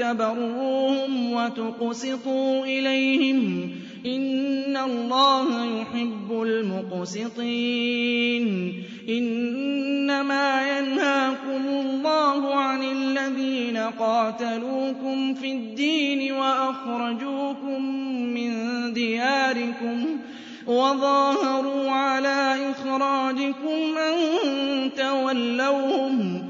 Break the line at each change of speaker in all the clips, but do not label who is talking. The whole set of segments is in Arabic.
تبروهم وتقسطوا إليهم إن الله يحب المقسطين إنما ينهاكم الله عن الذين قاتلوكم في الدين وأخرجوكم من دياركم وظاهروا على إخراجكم أن تولوهم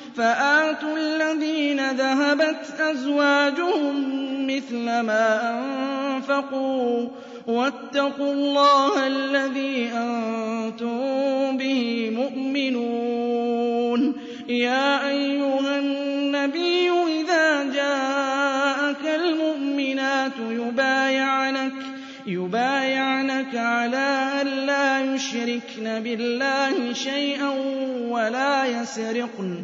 فآتوا الذين ذهبت أزواجهم مثل ما أنفقوا واتقوا الله الذي أنتم به مؤمنون يا أيها النبي إذا جاءك المؤمنات يبايعنك يبايعنك على ألا يشركن بالله شيئا ولا يسرقن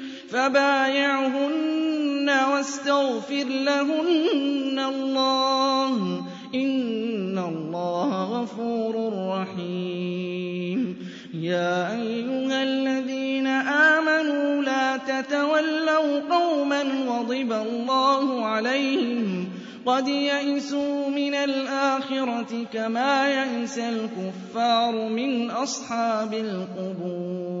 فبايعهن واستغفر لهن الله إن الله غفور رحيم يا أيها الذين آمنوا لا تتولوا قوما وضب الله عليهم قد يئسوا من الآخرة كما يئس الكفار من أصحاب القبور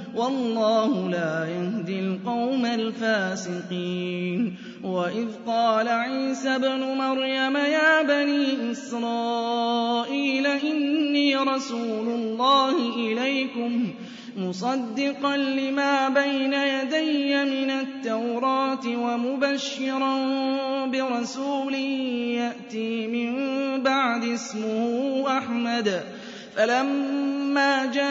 والله لا يهدي القوم الفاسقين وإذ قال عيسى ابْنُ مريم يا بني إسرائيل إني رسول الله إليكم مصدقا لما بين يدي من التوراة ومبشرا برسول يأتي من بعد اسمه أحمد فلما جاء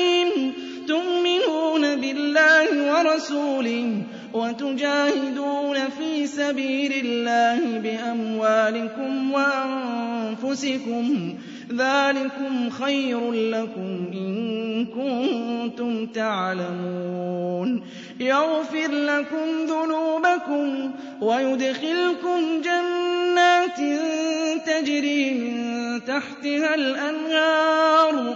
وَرَسُولِهِ وَتُجَاهِدُونَ فِي سَبِيلِ اللَّهِ بِأَمْوَالِكُمْ وَأَنفُسِكُمْ ذَلِكُمْ خَيْرٌ لَّكُمْ إِن كُنتُمْ تَعْلَمُونَ يَغْفِرْ لَكُمْ ذُنُوبَكُمْ وَيُدْخِلْكُمْ جَنَّاتٍ تَجْرِي مِن تَحْتِهَا الْأَنْهَارُ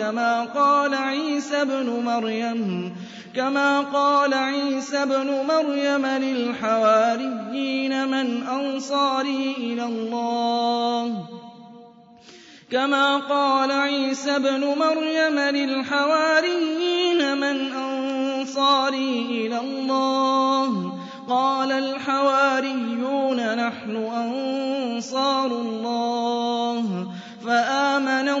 كما قال عيسى ابن مريم كما قال عيسى ابن مريم للحواريين من أنصاري إلى الله كما قال عيسى ابن مريم للحواريين من أنصاري إلى الله قال الحواريون نحن أنصار الله فآمن